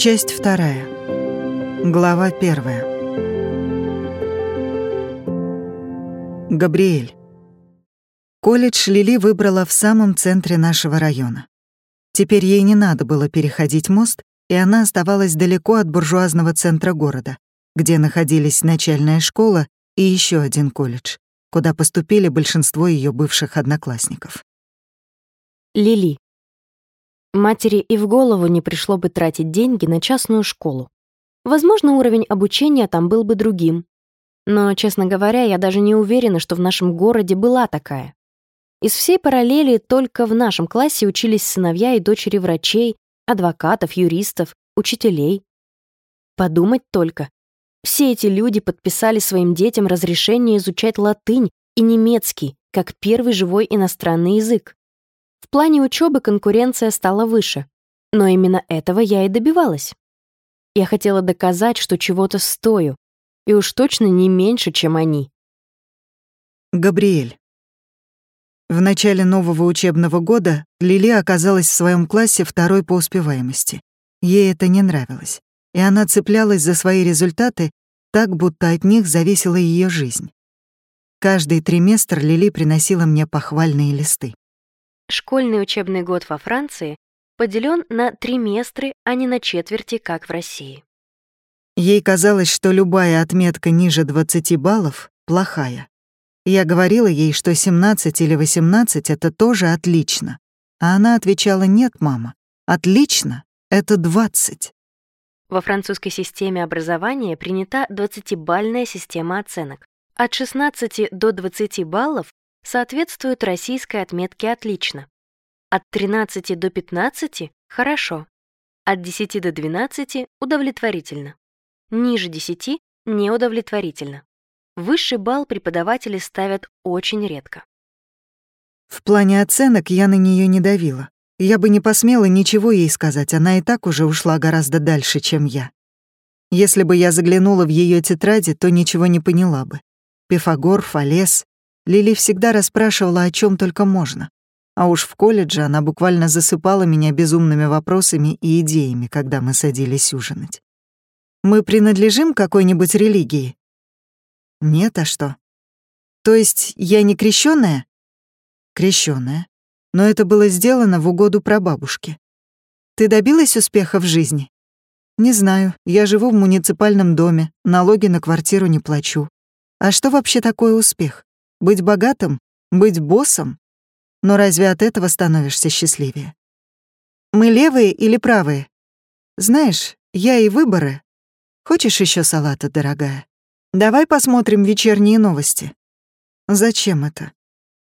Часть вторая. Глава первая. Габриэль. Колледж Лили выбрала в самом центре нашего района. Теперь ей не надо было переходить мост, и она оставалась далеко от буржуазного центра города, где находились начальная школа и еще один колледж, куда поступили большинство ее бывших одноклассников. Лили. Матери и в голову не пришло бы тратить деньги на частную школу. Возможно, уровень обучения там был бы другим. Но, честно говоря, я даже не уверена, что в нашем городе была такая. Из всей параллели только в нашем классе учились сыновья и дочери врачей, адвокатов, юристов, учителей. Подумать только. Все эти люди подписали своим детям разрешение изучать латынь и немецкий как первый живой иностранный язык. В плане учебы конкуренция стала выше, но именно этого я и добивалась. Я хотела доказать, что чего-то стою, и уж точно не меньше, чем они. Габриэль. В начале нового учебного года Лили оказалась в своем классе второй по успеваемости. Ей это не нравилось, и она цеплялась за свои результаты так, будто от них зависела ее жизнь. Каждый триместр Лили приносила мне похвальные листы. Школьный учебный год во Франции поделен на триместры, а не на четверти, как в России. Ей казалось, что любая отметка ниже 20 баллов — плохая. Я говорила ей, что 17 или 18 — это тоже отлично. А она отвечала, нет, мама, отлично — это 20. Во французской системе образования принята 20-бальная система оценок. От 16 до 20 баллов соответствует российской отметке «отлично». От 13 до 15 — хорошо. От 10 до 12 — удовлетворительно. Ниже 10 — неудовлетворительно. Высший балл преподаватели ставят очень редко. В плане оценок я на нее не давила. Я бы не посмела ничего ей сказать, она и так уже ушла гораздо дальше, чем я. Если бы я заглянула в ее тетради, то ничего не поняла бы. Пифагор, Фалес. Лили всегда расспрашивала, о чем только можно. А уж в колледже она буквально засыпала меня безумными вопросами и идеями, когда мы садились ужинать. «Мы принадлежим какой-нибудь религии?» Нет, а что? То есть я не крещённая? Крещённая. Но это было сделано в угоду прабабушке. Ты добилась успеха в жизни? Не знаю, я живу в муниципальном доме, налоги на квартиру не плачу. А что вообще такое успех? Быть богатым? Быть боссом? Но разве от этого становишься счастливее? Мы левые или правые? Знаешь, я и выборы. Хочешь еще салата, дорогая? Давай посмотрим вечерние новости. Зачем это?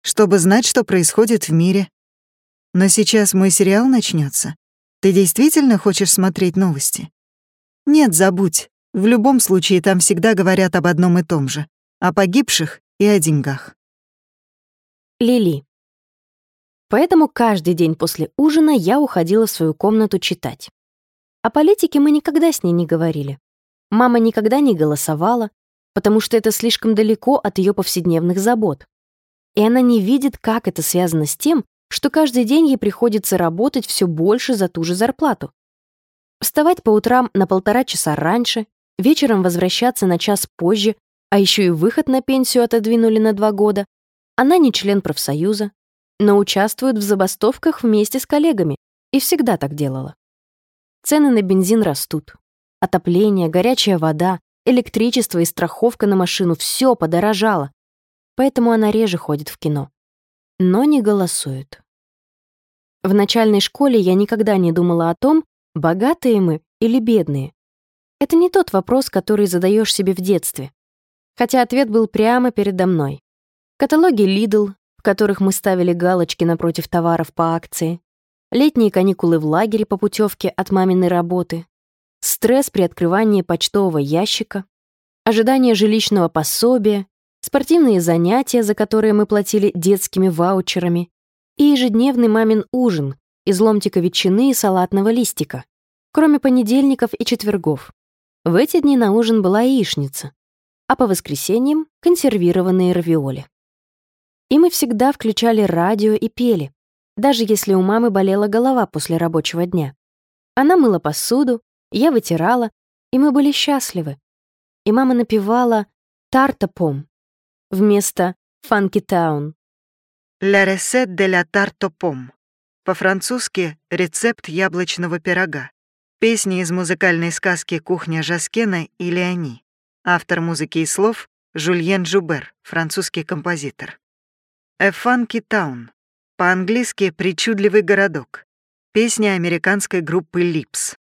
Чтобы знать, что происходит в мире. Но сейчас мой сериал начнется. Ты действительно хочешь смотреть новости? Нет, забудь. В любом случае там всегда говорят об одном и том же. О погибших и о деньгах. Лили. Поэтому каждый день после ужина я уходила в свою комнату читать. О политике мы никогда с ней не говорили. Мама никогда не голосовала, потому что это слишком далеко от ее повседневных забот. И она не видит, как это связано с тем, что каждый день ей приходится работать все больше за ту же зарплату. Вставать по утрам на полтора часа раньше, вечером возвращаться на час позже, а еще и выход на пенсию отодвинули на два года. Она не член профсоюза, но участвует в забастовках вместе с коллегами и всегда так делала. Цены на бензин растут. Отопление, горячая вода, Электричество и страховка на машину — все подорожало. Поэтому она реже ходит в кино. Но не голосует. В начальной школе я никогда не думала о том, богатые мы или бедные. Это не тот вопрос, который задаешь себе в детстве. Хотя ответ был прямо передо мной. Каталоги Lidl, в которых мы ставили галочки напротив товаров по акции, летние каникулы в лагере по путевке от маминой работы, стресс при открывании почтового ящика, ожидание жилищного пособия, спортивные занятия, за которые мы платили детскими ваучерами, и ежедневный мамин ужин из ломтика ветчины и салатного листика, кроме понедельников и четвергов. В эти дни на ужин была яичница, а по воскресеньям — консервированные равиоли. И мы всегда включали радио и пели, даже если у мамы болела голова после рабочего дня. Она мыла посуду, Я вытирала, и мы были счастливы. И мама напевала «Тартопом» вместо «Фанки Таун». «La recette de la tarte pomme». По-французски «Рецепт яблочного пирога». Песни из музыкальной сказки «Кухня Жаскена» и Леони. Автор музыки и слов — Жульен Жубер, французский композитор. «A Funky Town». По-английски «Причудливый городок». Песня американской группы Lips.